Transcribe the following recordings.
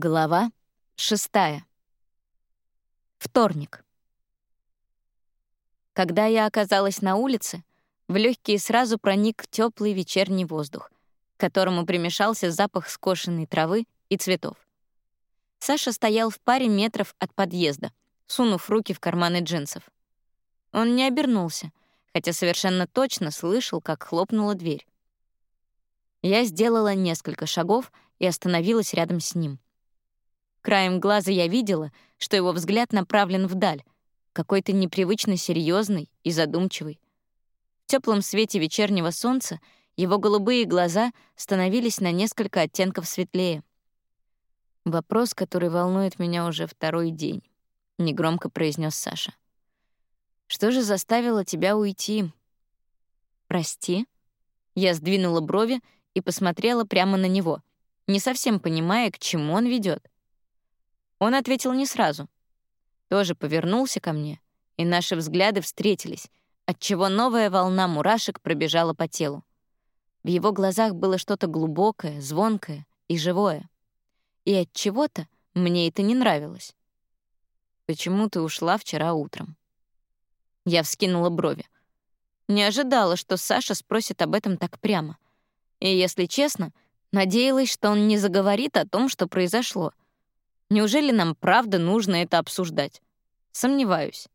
Глава шестая. Вторник. Когда я оказалась на улице, в легкие сразу проник теплый вечерний воздух, к которому примешался запах скошенной травы и цветов. Саша стоял в паре метров от подъезда, сунув руки в карманы джинсов. Он не обернулся, хотя совершенно точно слышал, как хлопнула дверь. Я сделала несколько шагов и остановилась рядом с ним — Краем глаза я видела, что его взгляд направлен вдаль, какой-то непривычно серьезный и задумчивый. В теплом свете вечернего солнца его голубые глаза становились на несколько оттенков светлее. «Вопрос, который волнует меня уже второй день», — негромко произнес Саша. «Что же заставило тебя уйти?» «Прости?» Я сдвинула брови и посмотрела прямо на него, не совсем понимая, к чему он ведет. Он ответил не сразу. Тоже повернулся ко мне, и наши взгляды встретились, отчего новая волна мурашек пробежала по телу. В его глазах было что-то глубокое, звонкое и живое. И от чего-то мне это не нравилось. Почему ты ушла вчера утром? Я вскинула брови. Не ожидала, что Саша спросит об этом так прямо. И, если честно, надеялась, что он не заговорит о том, что произошло — Неужели нам правда нужно это обсуждать? Сомневаюсь.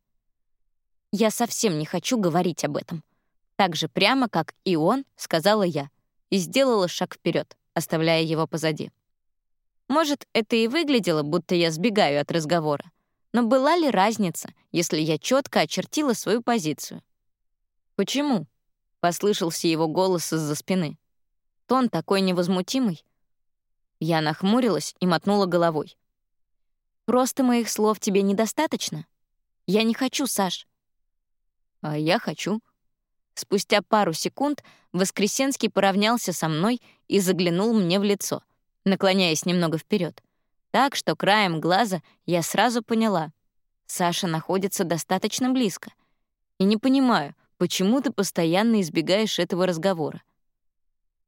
Я совсем не хочу говорить об этом. Так же прямо, как и он, сказала я, и сделала шаг вперед, оставляя его позади. Может, это и выглядело, будто я сбегаю от разговора. Но была ли разница, если я четко очертила свою позицию? «Почему?» — послышался его голос из-за спины. Тон такой невозмутимый. Я нахмурилась и мотнула головой. Просто моих слов тебе недостаточно? Я не хочу, Саш. А я хочу. Спустя пару секунд Воскресенский поравнялся со мной и заглянул мне в лицо, наклоняясь немного вперед, так что краем глаза я сразу поняла. Саша находится достаточно близко. И не понимаю, почему ты постоянно избегаешь этого разговора.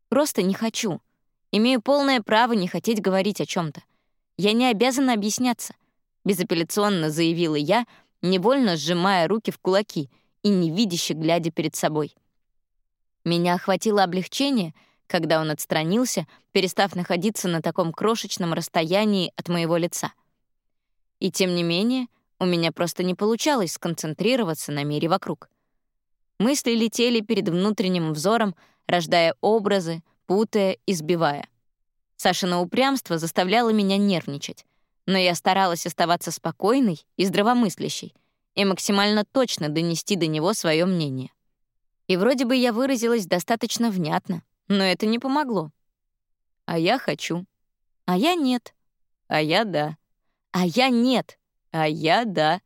Просто не хочу. Имею полное право не хотеть говорить о чем то я не обязана объясняться», — безапелляционно заявила я, невольно сжимая руки в кулаки и невидяще глядя перед собой. Меня охватило облегчение, когда он отстранился, перестав находиться на таком крошечном расстоянии от моего лица. И тем не менее, у меня просто не получалось сконцентрироваться на мире вокруг. Мысли летели перед внутренним взором, рождая образы, путая и сбивая. Сашино упрямство заставляло меня нервничать, но я старалась оставаться спокойной и здравомыслящей и максимально точно донести до него свое мнение. И вроде бы я выразилась достаточно внятно, но это не помогло. А я хочу. А я нет. А я да. А я нет. А я да.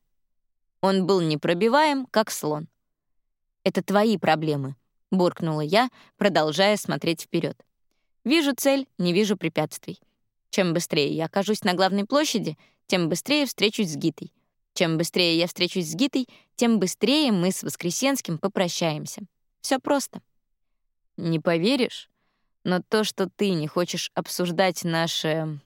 Он был непробиваем, как слон. «Это твои проблемы», — буркнула я, продолжая смотреть вперед. Вижу цель, не вижу препятствий. Чем быстрее я окажусь на главной площади, тем быстрее встречусь с Гитой. Чем быстрее я встречусь с Гитой, тем быстрее мы с Воскресенским попрощаемся. Все просто. Не поверишь, но то, что ты не хочешь обсуждать наше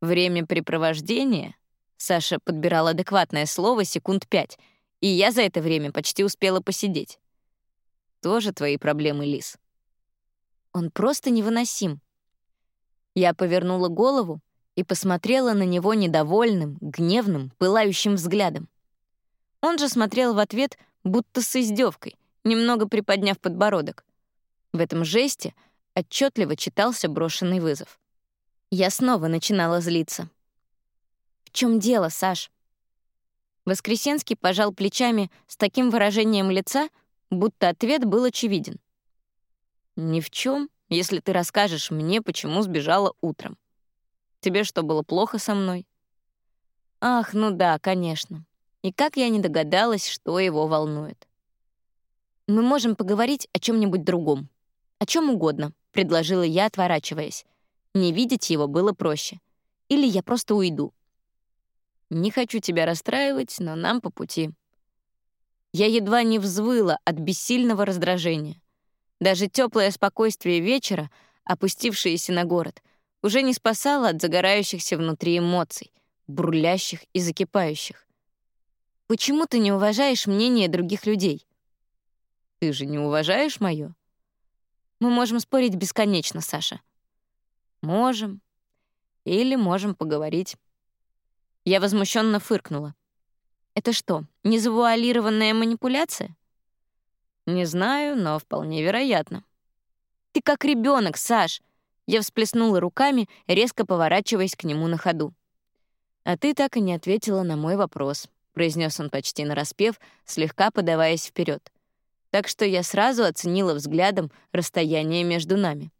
времяпрепровождение, Саша подбирал адекватное слово секунд пять, и я за это время почти успела посидеть. Тоже твои проблемы, Лис. Он просто невыносим. Я повернула голову и посмотрела на него недовольным, гневным, пылающим взглядом. Он же смотрел в ответ, будто с издевкой, немного приподняв подбородок. В этом жесте отчетливо читался брошенный вызов. Я снова начинала злиться. «В чем дело, Саш?» Воскресенский пожал плечами с таким выражением лица, будто ответ был очевиден. Ни в чем, если ты расскажешь мне, почему сбежала утром. Тебе что, было плохо со мной? Ах, ну да, конечно. И как я не догадалась, что его волнует. Мы можем поговорить о чем нибудь другом. О чем угодно, предложила я, отворачиваясь. Не видеть его было проще. Или я просто уйду. Не хочу тебя расстраивать, но нам по пути. Я едва не взвыла от бессильного раздражения. Даже теплое спокойствие вечера, опустившееся на город, уже не спасало от загорающихся внутри эмоций, бурлящих и закипающих. Почему ты не уважаешь мнение других людей? Ты же не уважаешь моё? Мы можем спорить бесконечно, Саша. Можем. Или можем поговорить. Я возмущенно фыркнула. Это что, незавуалированная манипуляция? Не знаю, но вполне вероятно. Ты как ребенок, Саш. Я всплеснула руками, резко поворачиваясь к нему на ходу. А ты так и не ответила на мой вопрос, произнес он почти нараспев, слегка подаваясь вперед. Так что я сразу оценила взглядом расстояние между нами.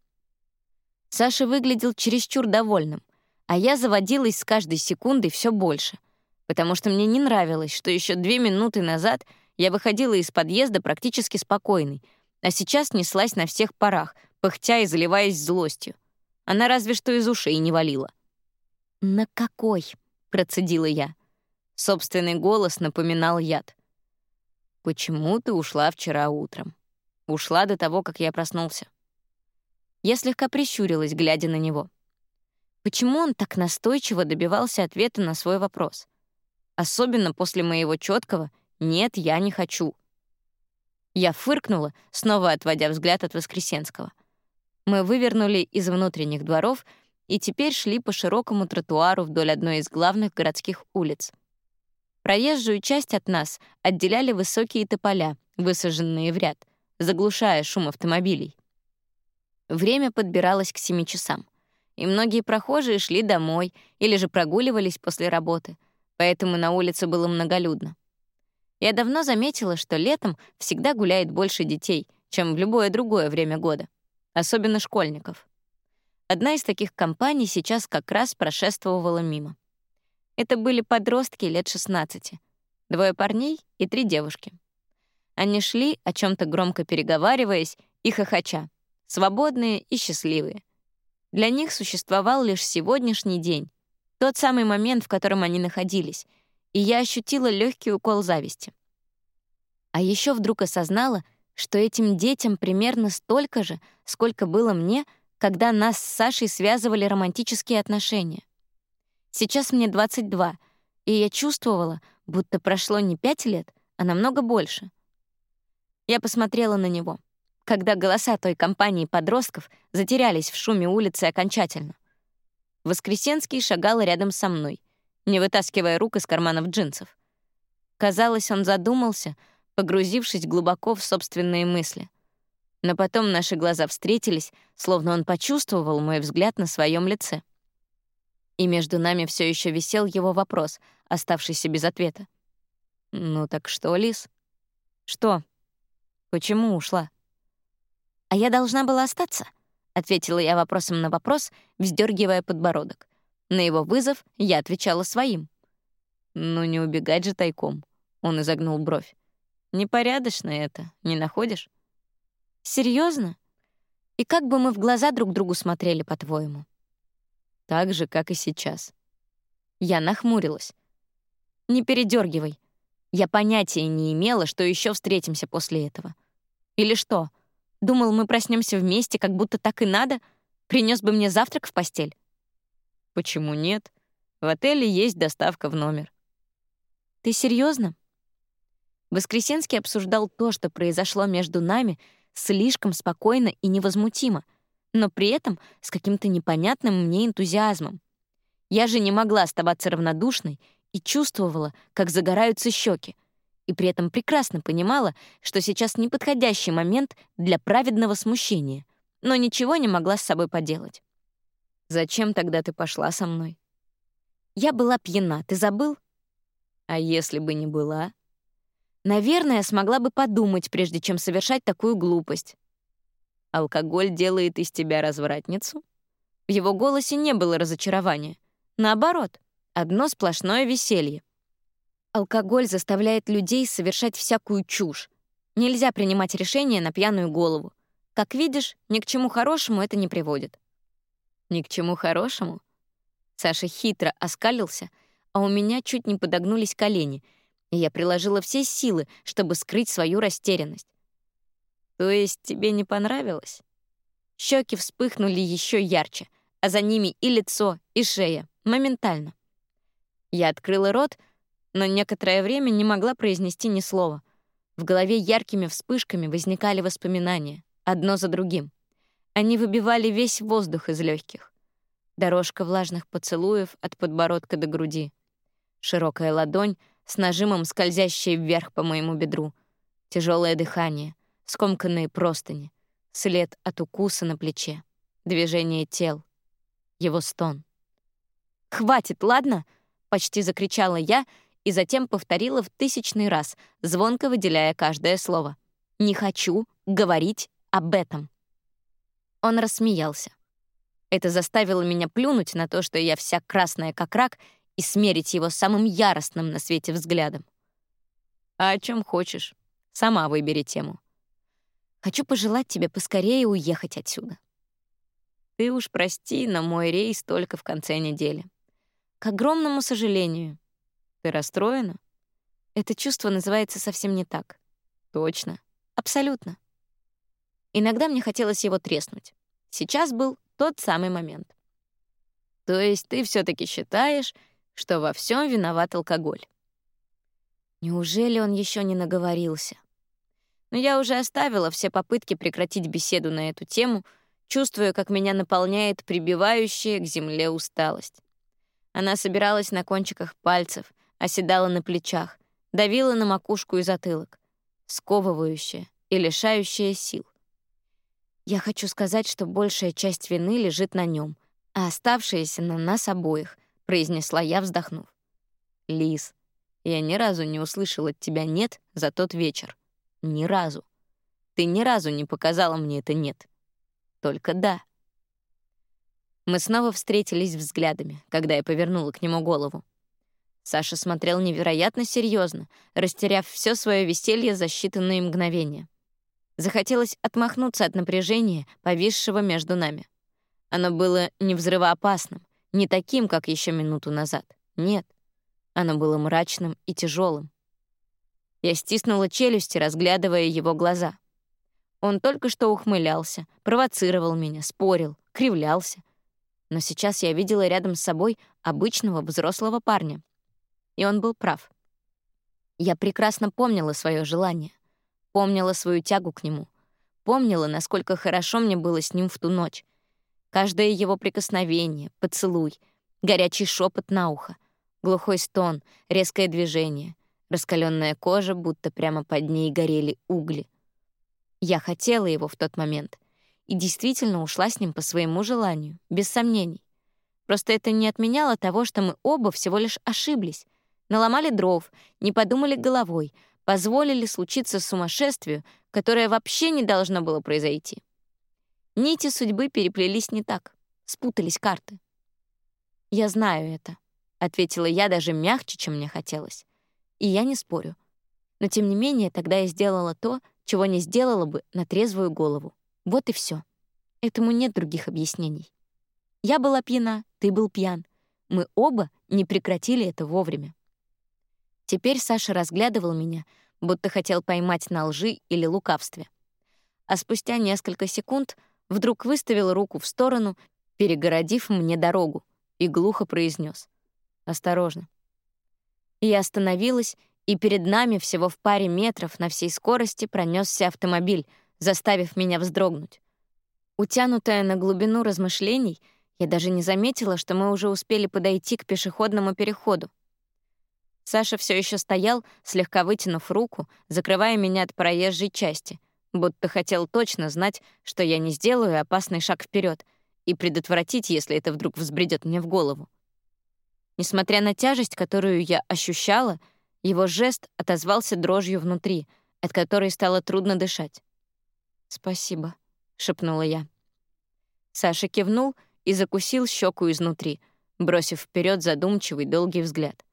Саша выглядел чересчур довольным, а я заводилась с каждой секундой все больше, потому что мне не нравилось, что еще две минуты назад я выходила из подъезда практически спокойной, а сейчас неслась на всех парах, пыхтя и заливаясь злостью. Она разве что из ушей не валила. «На какой?» — процедила я. Собственный голос напоминал яд. «Почему ты ушла вчера утром? Ушла до того, как я проснулся». Я слегка прищурилась, глядя на него. Почему он так настойчиво добивался ответа на свой вопрос? Особенно после моего четкого «нет, я не хочу». Я фыркнула, снова отводя взгляд от Воскресенского. Мы вывернули из внутренних дворов и теперь шли по широкому тротуару вдоль одной из главных городских улиц. Проезжую часть от нас отделяли высокие тополя, высаженные в ряд, заглушая шум автомобилей. Время подбиралось к семи часам, и многие прохожие шли домой или же прогуливались после работы, поэтому на улице было многолюдно. Я давно заметила, что летом всегда гуляет больше детей, чем в любое другое время года, особенно школьников. Одна из таких компаний сейчас как раз прошествовала мимо. Это были подростки лет 16, двое парней и три девушки. Они шли, о чем то громко переговариваясь и хохоча, свободные и счастливые. Для них существовал лишь сегодняшний день, тот самый момент, в котором они находились, и я ощутила легкий укол зависти. А еще вдруг осознала, что этим детям примерно столько же, сколько было мне, когда нас с Сашей связывали романтические отношения. Сейчас мне 22, и я чувствовала, будто прошло не пять лет, а намного больше. Я посмотрела на него — когда голоса той компании подростков затерялись в шуме улицы окончательно. Воскресенский шагал рядом со мной, не вытаскивая рук из карманов джинсов. Казалось, он задумался, погрузившись глубоко в собственные мысли. Но потом наши глаза встретились, словно он почувствовал мой взгляд на своем лице. И между нами все еще висел его вопрос, оставшийся без ответа. «Ну так что, Лис?» «Что? Почему ушла?» «А я должна была остаться», — ответила я вопросом на вопрос, вздергивая подбородок. На его вызов я отвечала своим. «Ну не убегать же тайком», — он изогнул бровь. «Непорядочно это, не находишь?» Серьезно? И как бы мы в глаза друг другу смотрели, по-твоему?» «Так же, как и сейчас». Я нахмурилась. «Не передергивай. Я понятия не имела, что еще встретимся после этого. Или что?» Думал, мы проснемся вместе, как будто так и надо. Принес бы мне завтрак в постель. Почему нет? В отеле есть доставка в номер. Ты серьезно? Воскресенский обсуждал то, что произошло между нами, слишком спокойно и невозмутимо, но при этом с каким-то непонятным мне энтузиазмом. Я же не могла оставаться равнодушной и чувствовала, как загораются щеки, и при этом прекрасно понимала, что сейчас неподходящий момент для праведного смущения, но ничего не могла с собой поделать. «Зачем тогда ты пошла со мной?» «Я была пьяна, ты забыл?» «А если бы не была?» «Наверное, смогла бы подумать, прежде чем совершать такую глупость». «Алкоголь делает из тебя развратницу?» В его голосе не было разочарования. Наоборот, одно сплошное веселье. Алкоголь заставляет людей совершать всякую чушь. Нельзя принимать решения на пьяную голову. Как видишь, ни к чему хорошему это не приводит. Ни к чему хорошему? Саша хитро оскалился, а у меня чуть не подогнулись колени, и я приложила все силы, чтобы скрыть свою растерянность. То есть тебе не понравилось? Щеки вспыхнули еще ярче, а за ними и лицо, и шея, моментально. Я открыла рот, но некоторое время не могла произнести ни слова. В голове яркими вспышками возникали воспоминания, одно за другим. Они выбивали весь воздух из легких. Дорожка влажных поцелуев от подбородка до груди. Широкая ладонь с нажимом, скользящая вверх по моему бедру. Тяжелое дыхание, скомканные простыни, след от укуса на плече, движение тел, его стон. «Хватит, ладно?» — почти закричала я и затем повторила в тысячный раз, звонко выделяя каждое слово. «Не хочу говорить об этом». Он рассмеялся. Это заставило меня плюнуть на то, что я вся красная как рак, и смерить его самым яростным на свете взглядом. «А о чем хочешь? Сама выбери тему. Хочу пожелать тебе поскорее уехать отсюда. Ты уж прости, но мой рейс только в конце недели. К огромному сожалению. Ты расстроена? Это чувство называется совсем не так. Точно. Абсолютно. Иногда мне хотелось его треснуть. Сейчас был тот самый момент. То есть ты все таки считаешь, что во всем виноват алкоголь? Неужели он еще не наговорился? Но я уже оставила все попытки прекратить беседу на эту тему, чувствуя, как меня наполняет прибивающая к земле усталость. Она собиралась на кончиках пальцев, оседала на плечах, давила на макушку и затылок, сковывающая и лишающая сил. Я хочу сказать, что большая часть вины лежит на нем, а оставшаяся на нас обоих, произнесла я, вздохнув. Лис, я ни разу не услышал от тебя нет за тот вечер. Ни разу. Ты ни разу не показала мне это нет. Только да. Мы снова встретились взглядами, когда я повернула к нему голову. Саша смотрел невероятно серьезно, растеряв все свое веселье за считанные мгновения. Захотелось отмахнуться от напряжения, повисшего между нами. Оно было не взрывоопасным, не таким, как еще минуту назад. Нет. Оно было мрачным и тяжелым. Я стиснула челюсти, разглядывая его глаза. Он только что ухмылялся, провоцировал меня, спорил, кривлялся. Но сейчас я видела рядом с собой обычного взрослого парня. И он был прав. Я прекрасно помнила свое желание. Помнила свою тягу к нему. Помнила, насколько хорошо мне было с ним в ту ночь. Каждое его прикосновение, поцелуй, горячий шепот на ухо, глухой стон, резкое движение, раскаленная кожа, будто прямо под ней горели угли. Я хотела его в тот момент и действительно ушла с ним по своему желанию, без сомнений. Просто это не отменяло того, что мы оба всего лишь ошиблись, наломали дров, не подумали головой — позволили случиться сумасшествию, которое вообще не должно было произойти. Нити судьбы переплелись не так, спутались карты. «Я знаю это», — ответила я даже мягче, чем мне хотелось. И я не спорю. Но тем не менее, тогда я сделала то, чего не сделала бы на трезвую голову. Вот и все. Этому нет других объяснений. Я была пьяна, ты был пьян. Мы оба не прекратили это вовремя. Теперь Саша разглядывал меня, будто хотел поймать на лжи или лукавстве. А спустя несколько секунд вдруг выставил руку в сторону, перегородив мне дорогу, и глухо произнес: «Осторожно». Я остановилась, и перед нами всего в паре метров на всей скорости пронесся автомобиль, заставив меня вздрогнуть. Утянутая на глубину размышлений, я даже не заметила, что мы уже успели подойти к пешеходному переходу. Саша все еще стоял, слегка вытянув руку, закрывая меня от проезжей части, будто хотел точно знать, что я не сделаю опасный шаг вперед и предотвратить, если это вдруг взбредет мне в голову. Несмотря на тяжесть, которую я ощущала, его жест отозвался дрожью внутри, от которой стало трудно дышать. «Спасибо», — шепнула я. Саша кивнул и закусил щеку изнутри, бросив вперед задумчивый долгий взгляд.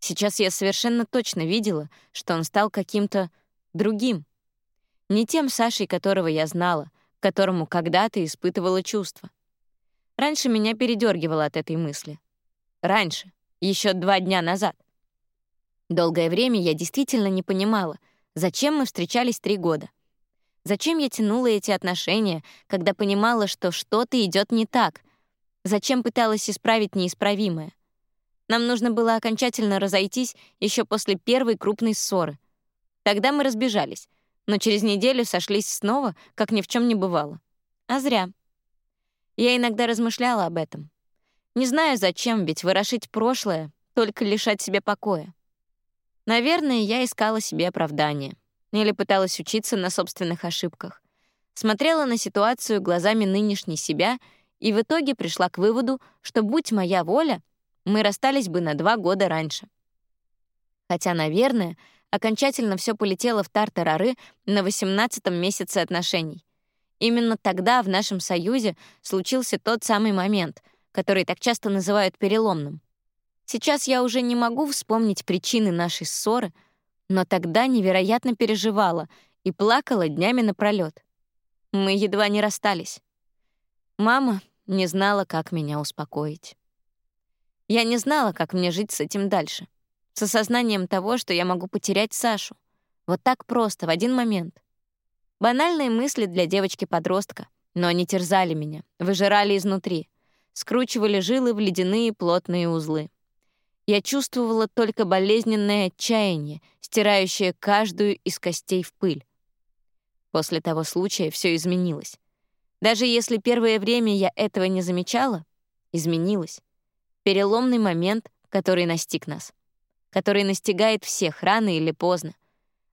Сейчас я совершенно точно видела, что он стал каким-то другим. Не тем Сашей, которого я знала, к которому когда-то испытывала чувства. Раньше меня передергивало от этой мысли. Раньше, еще два дня назад. Долгое время я действительно не понимала, зачем мы встречались три года. Зачем я тянула эти отношения, когда понимала, что что-то идет не так, Зачем пыталась исправить неисправимое? Нам нужно было окончательно разойтись еще после первой крупной ссоры. Тогда мы разбежались, но через неделю сошлись снова, как ни в чем не бывало. А зря. Я иногда размышляла об этом. Не знаю зачем, ведь ворошить прошлое — только лишать себе покоя. Наверное, я искала себе оправдание. Или пыталась учиться на собственных ошибках. Смотрела на ситуацию глазами нынешней себя и в итоге пришла к выводу, что, будь моя воля, мы расстались бы на два года раньше. Хотя, наверное, окончательно все полетело в тартарары на 18-м месяце отношений. Именно тогда в нашем союзе случился тот самый момент, который так часто называют переломным. Сейчас я уже не могу вспомнить причины нашей ссоры, но тогда невероятно переживала и плакала днями напролёт. Мы едва не расстались. Мама не знала, как меня успокоить. Я не знала, как мне жить с этим дальше. С осознанием того, что я могу потерять Сашу. Вот так просто, в один момент. Банальные мысли для девочки-подростка, но они терзали меня, выжирали изнутри, скручивали жилы в ледяные плотные узлы. Я чувствовала только болезненное отчаяние, стирающее каждую из костей в пыль. После того случая все изменилось. Даже если первое время я этого не замечала, изменилось. Переломный момент, который настиг нас. Который настигает всех рано или поздно.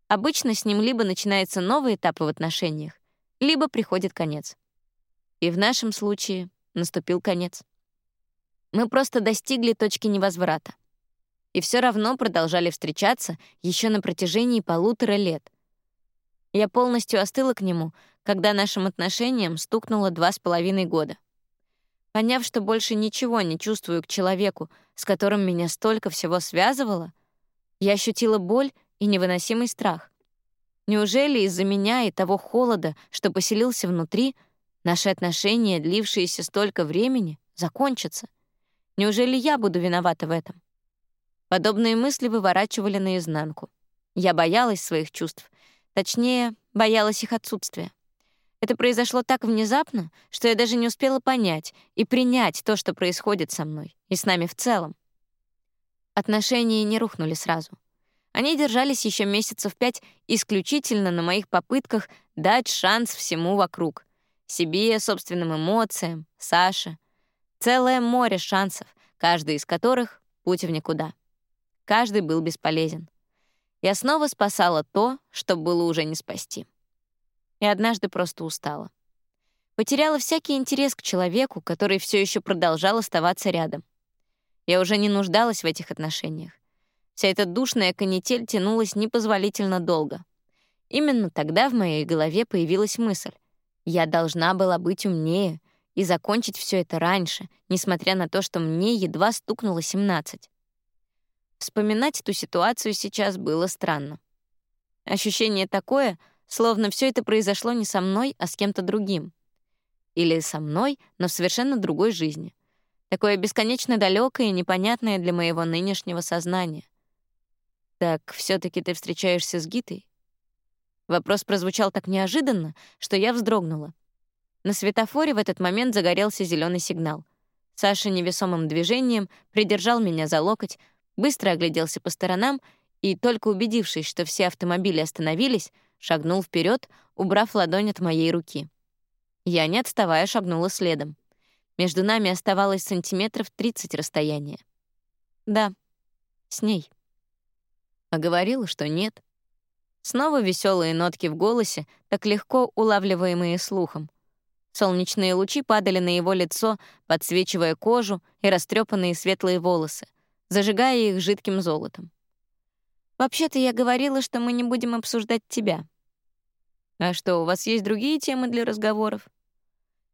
Обычно с ним либо начинается новый этап в отношениях, либо приходит конец. И в нашем случае наступил конец. Мы просто достигли точки невозврата и все равно продолжали встречаться еще на протяжении полутора лет. Я полностью остыла к нему, когда нашим отношениям стукнуло два с половиной года. Поняв, что больше ничего не чувствую к человеку, с которым меня столько всего связывало, я ощутила боль и невыносимый страх. Неужели из-за меня и того холода, что поселился внутри, наши отношения, длившиеся столько времени, закончатся? Неужели я буду виновата в этом? Подобные мысли выворачивали наизнанку. Я боялась своих чувств, точнее, боялась их отсутствия. Это произошло так внезапно, что я даже не успела понять и принять то, что происходит со мной и с нами в целом. Отношения не рухнули сразу. Они держались еще месяцев пять исключительно на моих попытках дать шанс всему вокруг. Себе, собственным эмоциям, Саше. Целое море шансов, каждый из которых — путь в никуда. Каждый был бесполезен. Я снова спасала то, что было уже не спасти. И однажды просто устала. Потеряла всякий интерес к человеку, который все еще продолжал оставаться рядом. Я уже не нуждалась в этих отношениях. Вся эта душная канитель тянулась непозволительно долго. Именно тогда в моей голове появилась мысль. Я должна была быть умнее и закончить все это раньше, несмотря на то, что мне едва стукнуло 17. Вспоминать эту ситуацию сейчас было странно. Ощущение такое, словно все это произошло не со мной, а с кем-то другим. Или со мной, но в совершенно другой жизни. Такое бесконечно далекое и непонятное для моего нынешнего сознания. «Так все таки ты встречаешься с Гитой?» Вопрос прозвучал так неожиданно, что я вздрогнула. На светофоре в этот момент загорелся зеленый сигнал. Саша невесомым движением придержал меня за локоть, быстро огляделся по сторонам и, только убедившись, что все автомобили остановились, шагнул вперед, убрав ладонь от моей руки. Я, не отставая, шагнула следом. Между нами оставалось сантиметров 30 расстояния. Да, с ней. А говорила, что нет. Снова веселые нотки в голосе, так легко улавливаемые слухом. Солнечные лучи падали на его лицо, подсвечивая кожу и растрепанные светлые волосы зажигая их жидким золотом. «Вообще-то я говорила, что мы не будем обсуждать тебя». «А что, у вас есть другие темы для разговоров?»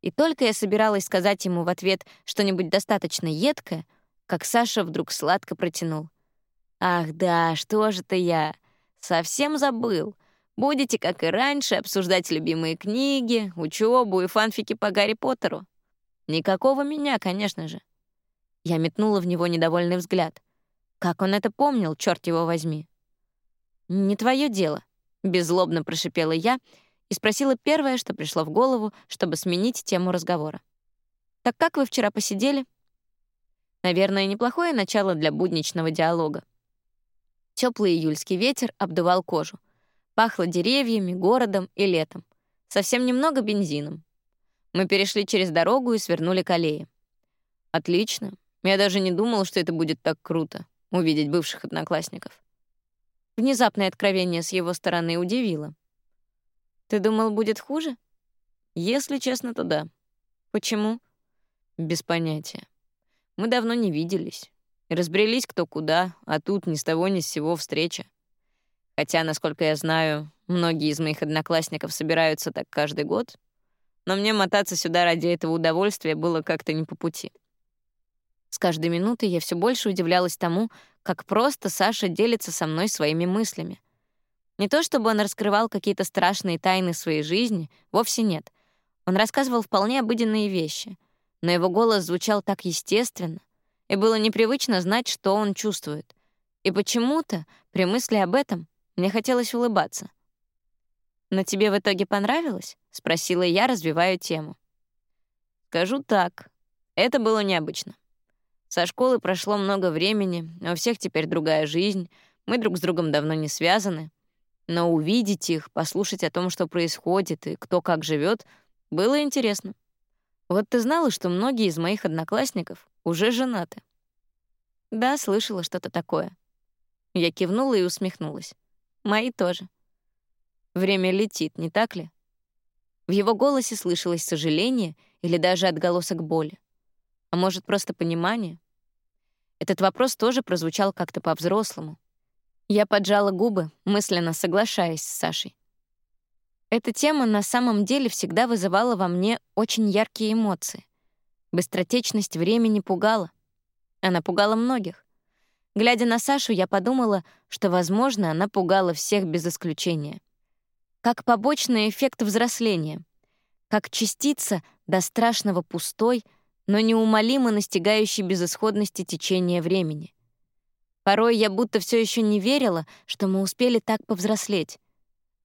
И только я собиралась сказать ему в ответ что-нибудь достаточно едкое, как Саша вдруг сладко протянул. «Ах да, что же ты я? Совсем забыл. Будете, как и раньше, обсуждать любимые книги, учебу и фанфики по Гарри Поттеру. Никакого меня, конечно же. Я метнула в него недовольный взгляд. Как он это помнил, черт его возьми? «Не твое дело», — беззлобно прошипела я и спросила первое, что пришло в голову, чтобы сменить тему разговора. «Так как вы вчера посидели?» Наверное, неплохое начало для будничного диалога. Теплый июльский ветер обдувал кожу. Пахло деревьями, городом и летом. Совсем немного бензином. Мы перешли через дорогу и свернули к аллее. Отлично. Я даже не думал, что это будет так круто — увидеть бывших одноклассников. Внезапное откровение с его стороны удивило. «Ты думал, будет хуже?» «Если честно, то да». «Почему?» «Без понятия. Мы давно не виделись. Разбрелись кто куда, а тут ни с того ни с сего встреча. Хотя, насколько я знаю, многие из моих одноклассников собираются так каждый год, но мне мотаться сюда ради этого удовольствия было как-то не по пути. С каждой минутой я все больше удивлялась тому, как просто Саша делится со мной своими мыслями. Не то чтобы он раскрывал какие-то страшные тайны своей жизни, вовсе нет. Он рассказывал вполне обыденные вещи, но его голос звучал так естественно, и было непривычно знать, что он чувствует. И почему-то, при мысли об этом, мне хотелось улыбаться. «Но тебе в итоге понравилось?» — спросила я, развивая тему. «Скажу так, это было необычно. Со школы прошло много времени, у всех теперь другая жизнь, мы друг с другом давно не связаны. Но увидеть их, послушать о том, что происходит и кто как живет, было интересно. Вот ты знала, что многие из моих одноклассников уже женаты? Да, слышала что-то такое. Я кивнула и усмехнулась. Мои тоже. Время летит, не так ли? В его голосе слышалось сожаление или даже отголосок боли. А может, просто понимание? Этот вопрос тоже прозвучал как-то по-взрослому. Я поджала губы, мысленно соглашаясь с Сашей. Эта тема на самом деле всегда вызывала во мне очень яркие эмоции. Быстротечность времени пугала. Она пугала многих. Глядя на Сашу, я подумала, что, возможно, она пугала всех без исключения. Как побочный эффект взросления, как частица до страшного пустой — но неумолимо настигающий безысходности течения времени. Порой я будто все еще не верила, что мы успели так повзрослеть.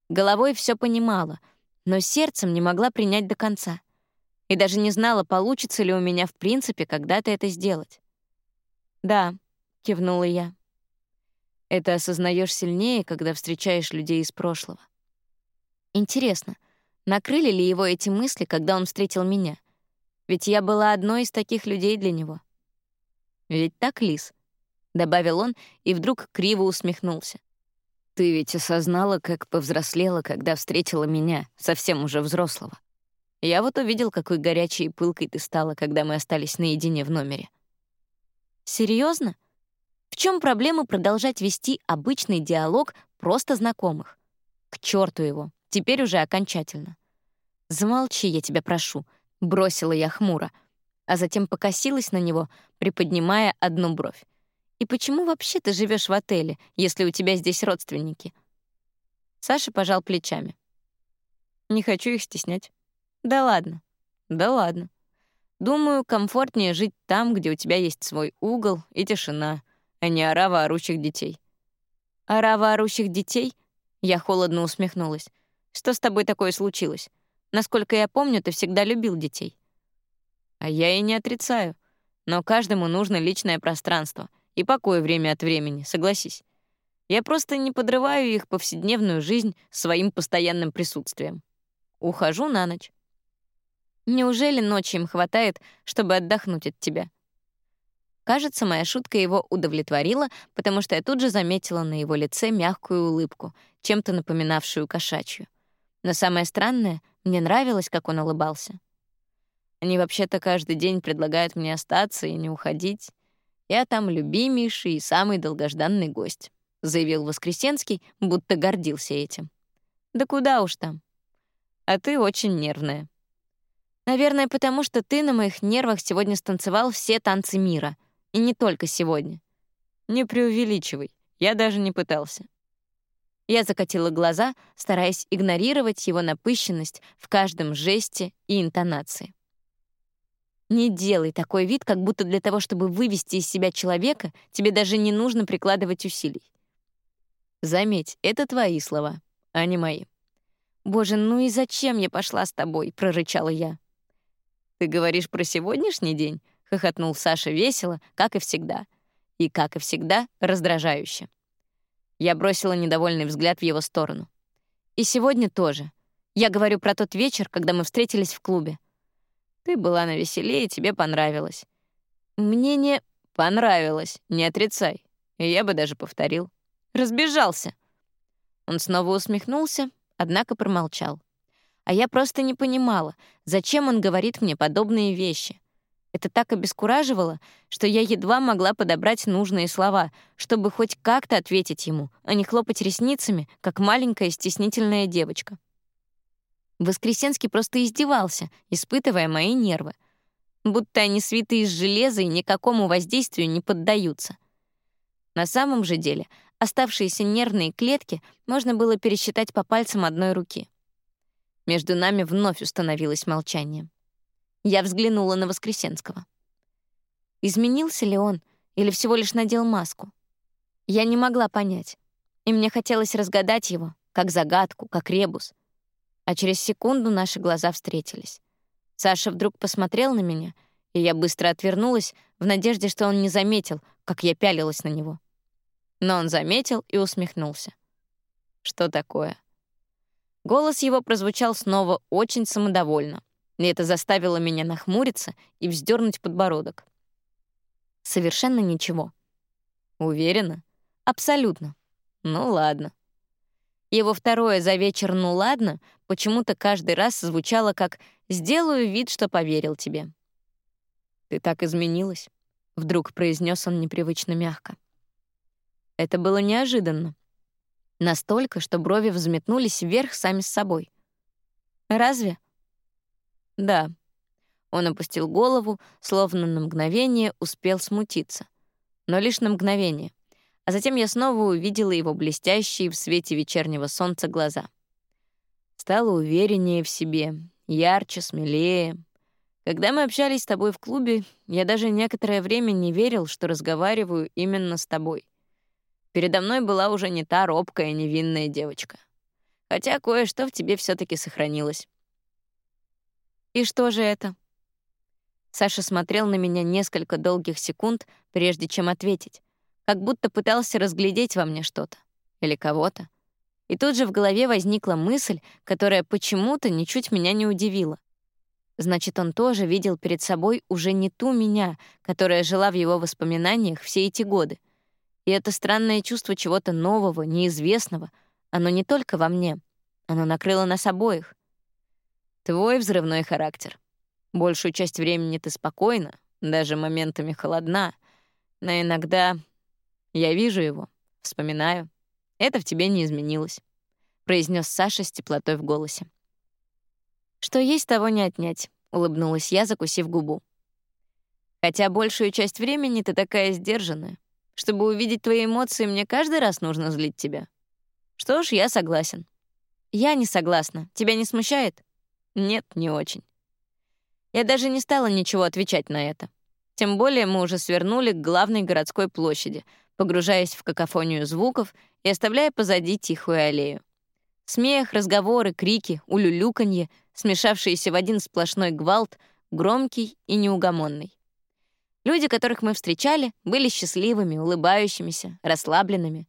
Головой все понимала, но сердцем не могла принять до конца. И даже не знала, получится ли у меня в принципе когда-то это сделать. «Да», — кивнула я. Это осознаешь сильнее, когда встречаешь людей из прошлого. Интересно, накрыли ли его эти мысли, когда он встретил меня — ведь я была одной из таких людей для него. Ведь так, Лис? добавил он и вдруг криво усмехнулся. Ты ведь осознала, как повзрослела, когда встретила меня, совсем уже взрослого. Я вот увидел, какой горячей и пылкой ты стала, когда мы остались наедине в номере. Серьезно? В чем проблема продолжать вести обычный диалог просто знакомых? К черту его, теперь уже окончательно. Замолчи, я тебя прошу, — бросила я хмуро, а затем покосилась на него, приподнимая одну бровь. «И почему вообще ты живешь в отеле, если у тебя здесь родственники?» Саша пожал плечами. «Не хочу их стеснять». «Да ладно, да ладно. Думаю, комфортнее жить там, где у тебя есть свой угол и тишина, а не орава орущих детей». «Орава орущих детей?» Я холодно усмехнулась. «Что с тобой такое случилось? Насколько я помню, ты всегда любил детей. А я и не отрицаю. Но каждому нужно личное пространство и покой время от времени, согласись. Я просто не подрываю их повседневную жизнь своим постоянным присутствием. Ухожу на ночь. Неужели ночи им хватает, чтобы отдохнуть от тебя? Кажется, моя шутка его удовлетворила, потому что я тут же заметила на его лице мягкую улыбку, чем-то напоминавшую кошачью. Но самое странное, мне нравилось, как он улыбался. Они вообще-то каждый день предлагают мне остаться и не уходить. Я там любимейший и самый долгожданный гость», — заявил Воскресенский, будто гордился этим. «Да куда уж там. А ты очень нервная». «Наверное, потому что ты на моих нервах сегодня станцевал все танцы мира. И не только сегодня». «Не преувеличивай. Я даже не пытался». Я закатила глаза, стараясь игнорировать его напыщенность в каждом жесте и интонации. Не делай такой вид, как будто для того, чтобы вывести из себя человека, тебе даже не нужно прикладывать усилий. Заметь, это твои слова, а не мои. «Боже, ну и зачем я пошла с тобой?» — прорычала я. «Ты говоришь про сегодняшний день?» — хохотнул Саша весело, как и всегда. И, как и всегда, раздражающе. Я бросила недовольный взгляд в его сторону. «И сегодня тоже. Я говорю про тот вечер, когда мы встретились в клубе. Ты была на веселее, тебе понравилось. Мне не понравилось, не отрицай. Я бы даже повторил. Разбежался». Он снова усмехнулся, однако промолчал. А я просто не понимала, зачем он говорит мне подобные вещи. Это так обескураживало, что я едва могла подобрать нужные слова, чтобы хоть как-то ответить ему, а не хлопать ресницами, как маленькая стеснительная девочка. Воскресенский просто издевался, испытывая мои нервы. Будто они свиты из железа и никакому воздействию не поддаются. На самом же деле оставшиеся нервные клетки можно было пересчитать по пальцам одной руки. Между нами вновь установилось молчание. Я взглянула на Воскресенского. Изменился ли он или всего лишь надел маску? Я не могла понять, и мне хотелось разгадать его, как загадку, как ребус. А через секунду наши глаза встретились. Саша вдруг посмотрел на меня, и я быстро отвернулась в надежде, что он не заметил, как я пялилась на него. Но он заметил и усмехнулся. «Что такое?» Голос его прозвучал снова очень самодовольно, и это заставило меня нахмуриться и вздернуть подбородок. Совершенно ничего. Уверена? Абсолютно. Ну ладно. Его второе за вечер «ну ладно» почему-то каждый раз звучало как «сделаю вид, что поверил тебе». «Ты так изменилась», — вдруг произнес он непривычно мягко. Это было неожиданно. Настолько, что брови взметнулись вверх сами с собой. «Разве?» «Да». Он опустил голову, словно на мгновение успел смутиться. Но лишь на мгновение. А затем я снова увидела его блестящие в свете вечернего солнца глаза. Стала увереннее в себе, ярче, смелее. Когда мы общались с тобой в клубе, я даже некоторое время не верил, что разговариваю именно с тобой. Передо мной была уже не та робкая невинная девочка. Хотя кое-что в тебе все таки сохранилось. «И что же это?» Саша смотрел на меня несколько долгих секунд, прежде чем ответить, как будто пытался разглядеть во мне что-то или кого-то. И тут же в голове возникла мысль, которая почему-то ничуть меня не удивила. Значит, он тоже видел перед собой уже не ту меня, которая жила в его воспоминаниях все эти годы. И это странное чувство чего-то нового, неизвестного, оно не только во мне, оно накрыло нас обоих. Твой взрывной характер. Большую часть времени ты спокойна, даже моментами холодна, но иногда я вижу его, вспоминаю. Это в тебе не изменилось, произнес Саша с теплотой в голосе. Что есть, того не отнять, улыбнулась я, закусив губу. Хотя большую часть времени ты такая сдержанная. Чтобы увидеть твои эмоции, мне каждый раз нужно злить тебя. Что ж, я согласен. Я не согласна. Тебя не смущает? Нет, не очень. Я даже не стала ничего отвечать на это. Тем более мы уже свернули к главной городской площади, погружаясь в какофонию звуков и оставляя позади тихую аллею. Смех, разговоры, крики, улюлюканье, смешавшиеся в один сплошной гвалт, громкий и неугомонный. Люди, которых мы встречали, были счастливыми, улыбающимися, расслабленными.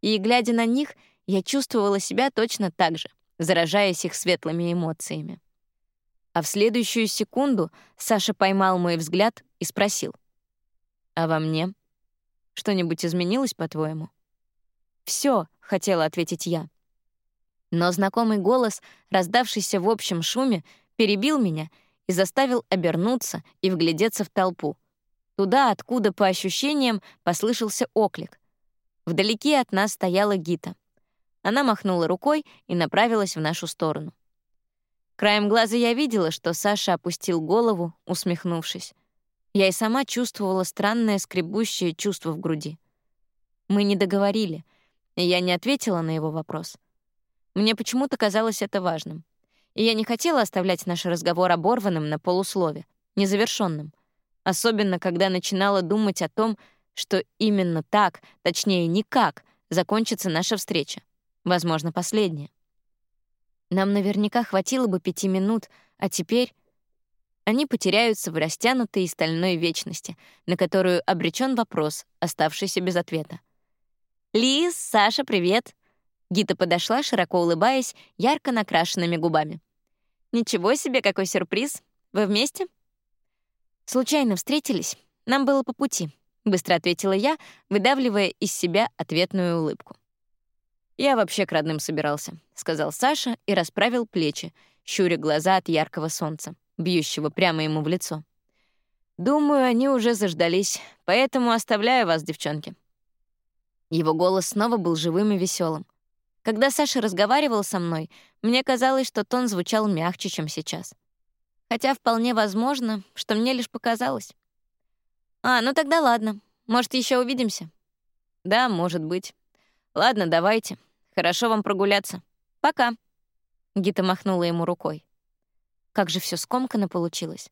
И, глядя на них, я чувствовала себя точно так же, заражаясь их светлыми эмоциями. А в следующую секунду Саша поймал мой взгляд и спросил. «А во мне? Что-нибудь изменилось, по-твоему?» «Всё», — хотела ответить я. Но знакомый голос, раздавшийся в общем шуме, перебил меня и заставил обернуться и вглядеться в толпу. Туда, откуда, по ощущениям, послышался оклик. Вдалеке от нас стояла Гита. Она махнула рукой и направилась в нашу сторону. Краем глаза я видела, что Саша опустил голову, усмехнувшись. Я и сама чувствовала странное скребущее чувство в груди. Мы не договорили, и я не ответила на его вопрос. Мне почему-то казалось это важным. И я не хотела оставлять наш разговор оборванным на полуслове, незавершенным, особенно когда начинала думать о том, что именно так, точнее, никак, закончится наша встреча. Возможно, последняя. Нам наверняка хватило бы пяти минут, а теперь... они потеряются в растянутой стальной вечности, на которую обречен вопрос, оставшийся без ответа. «Лиз, Саша, привет!» Гита подошла, широко улыбаясь, ярко накрашенными губами. «Ничего себе, какой сюрприз! Вы вместе?» «Случайно встретились. Нам было по пути», — быстро ответила я, выдавливая из себя ответную улыбку. «Я вообще к родным собирался», — сказал Саша и расправил плечи, щуря глаза от яркого солнца, бьющего прямо ему в лицо. «Думаю, они уже заждались, поэтому оставляю вас, девчонки». Его голос снова был живым и веселым. Когда Саша разговаривал со мной, мне казалось, что тон звучал мягче, чем сейчас. Хотя вполне возможно, что мне лишь показалось. «А, ну тогда ладно. Может, еще увидимся?» «Да, может быть. Ладно, давайте. Хорошо вам прогуляться. Пока». Гита махнула ему рукой. Как же все скомкано получилось.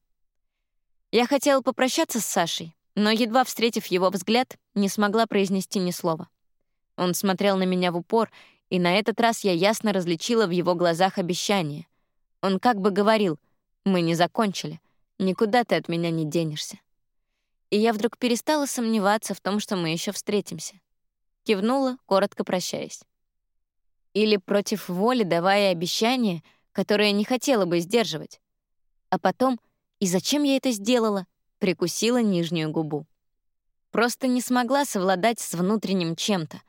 Я хотела попрощаться с Сашей, но, едва встретив его взгляд, не смогла произнести ни слова. Он смотрел на меня в упор, и на этот раз я ясно различила в его глазах обещание. Он как бы говорил, «Мы не закончили, никуда ты от меня не денешься». И я вдруг перестала сомневаться в том, что мы еще встретимся. Кивнула, коротко прощаясь. Или против воли давая обещание, которое не хотела бы сдерживать. А потом, и зачем я это сделала, прикусила нижнюю губу. Просто не смогла совладать с внутренним чем-то.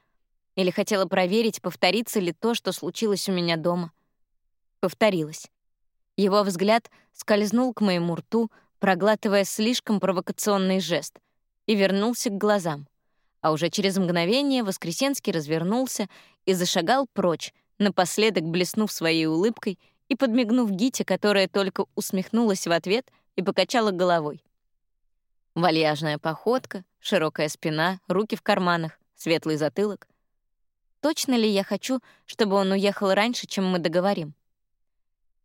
Или хотела проверить, повторится ли то, что случилось у меня дома. Повторилось. Его взгляд скользнул к моему рту, проглатывая слишком провокационный жест, и вернулся к глазам. А уже через мгновение Воскресенский развернулся и зашагал прочь, напоследок блеснув своей улыбкой и подмигнув Гите, которая только усмехнулась в ответ и покачала головой. Вальяжная походка, широкая спина, руки в карманах, светлый затылок. Точно ли я хочу, чтобы он уехал раньше, чем мы договорим?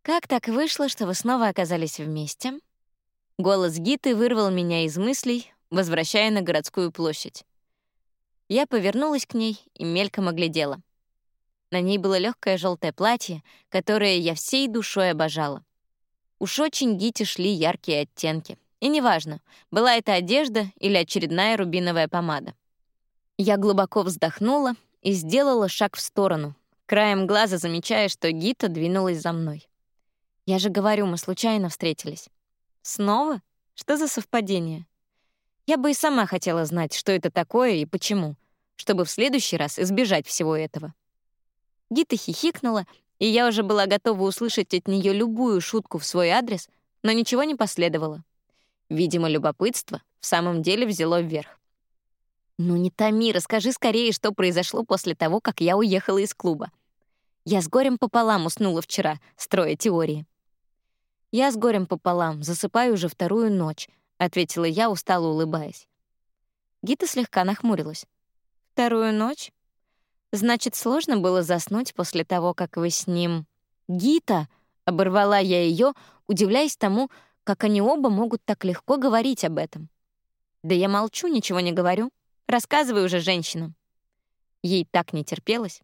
Как так вышло, что вы снова оказались вместе? Голос Гиты вырвал меня из мыслей, возвращая на городскую площадь. Я повернулась к ней и мельком оглядела. На ней было легкое желтое платье, которое я всей душой обожала. Уж очень Гите шли яркие оттенки. И неважно, была это одежда или очередная рубиновая помада. Я глубоко вздохнула и сделала шаг в сторону, краем глаза замечая, что Гита двинулась за мной. Я же говорю, мы случайно встретились. Снова? Что за совпадение? Я бы и сама хотела знать, что это такое и почему, чтобы в следующий раз избежать всего этого. Гита хихикнула, и я уже была готова услышать от нее любую шутку в свой адрес, но ничего не последовало. Видимо, любопытство в самом деле взяло вверх. «Ну не томи, расскажи скорее, что произошло после того, как я уехала из клуба. Я с горем пополам уснула вчера, строя теории. «Я с горем пополам, засыпаю уже вторую ночь», — ответила я, устало улыбаясь. Гита слегка нахмурилась. «Вторую ночь? Значит, сложно было заснуть после того, как вы с ним...» «Гита!» — оборвала я ее, удивляясь тому, как они оба могут так легко говорить об этом. «Да я молчу, ничего не говорю. Рассказывай уже женщинам». Ей так не терпелось.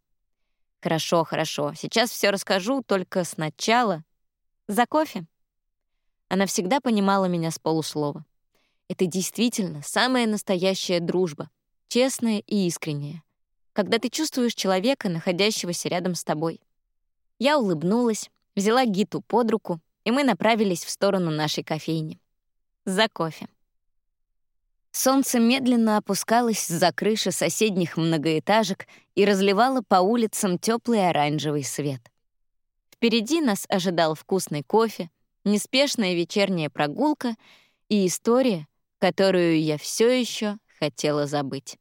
«Хорошо, хорошо, сейчас все расскажу, только сначала...» «За кофе?» Она всегда понимала меня с полуслова. Это действительно самая настоящая дружба, честная и искренняя, когда ты чувствуешь человека, находящегося рядом с тобой. Я улыбнулась, взяла Гиту под руку, и мы направились в сторону нашей кофейни. За кофе. Солнце медленно опускалось за крыши соседних многоэтажек и разливало по улицам теплый оранжевый свет. Впереди нас ожидал вкусный кофе, неспешная вечерняя прогулка и история, которую я все еще хотела забыть.